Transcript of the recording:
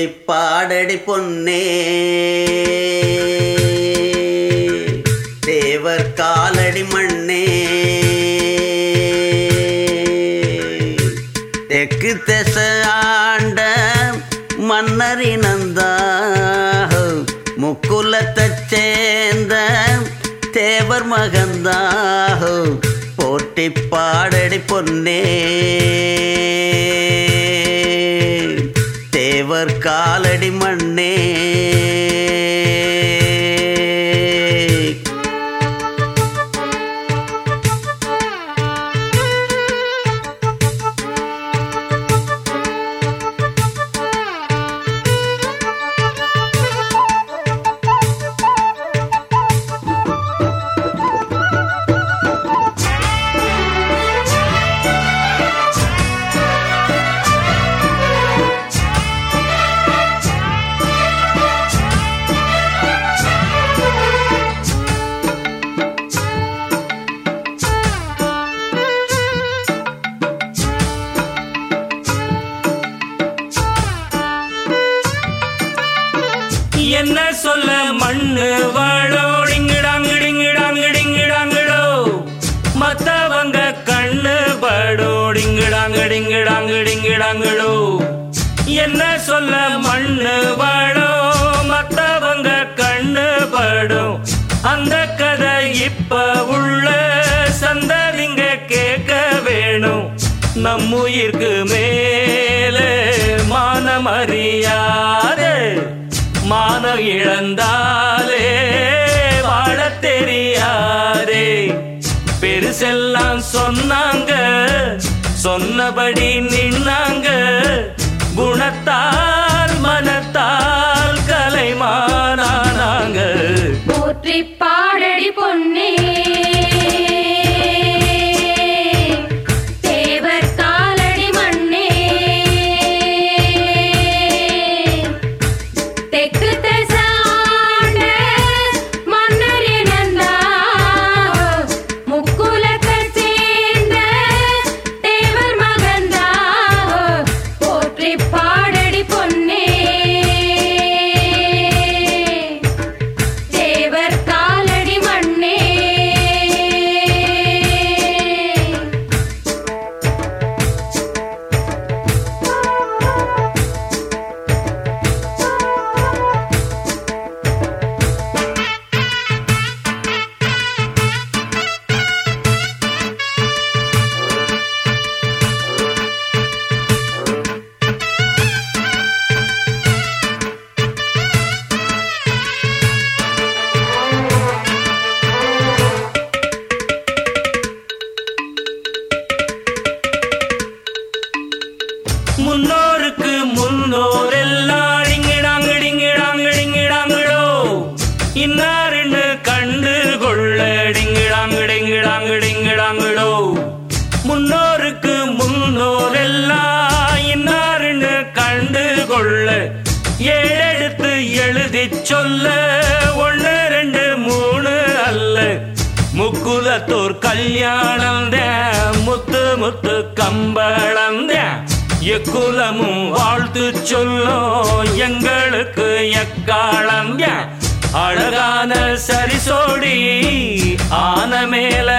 போற்றி பாடடி பொன்னே. தேவர் காலடி மண்ணே. தெற்கு தெச ஆண்ட மன்னரினந்தாக முக்குலத்தைச் சேர்ந்த தேவர் மகந்தாக போட்டி பாடடி பொன்னே. தேவர் காலடி மண்ணே. என்ன சொல்ல மண்ணு வாழோ? டிங்கிடாங்கிடிங்கிடாங்கிடிங்கிடாங்கிடோ மத்தவங்க கண்ணு படோ டிங்கிடாங்கிடிங்கிடாங்கிடிங்கிடாங்கிடோ என்ன சொல்ல மண்ணு வாழோ? மத்தவங்க கண்ணு படும் அந்த கதை இப்ப உள்ள சந்ததிங்க கேட்க வேணும். நம்முயிர்க்கு மே மான இழந்தாலே வாழ தெரியாதே. பெருசெல்லாம் சொன்னாங்க சொன்னபடி நின்னாங்க. குணத்தால் மனத்தால் கலைமானாங்க போற்றி பாடடி பொன்னே. முக்குலத்தோர் கல்யாணம் முத்து முத்து கம்பளம் எக்குலமும் வாழ்த்து சொல்லும் எங்களுக்கு எக்காலம் அழகான சரிசோடி ஆன மேல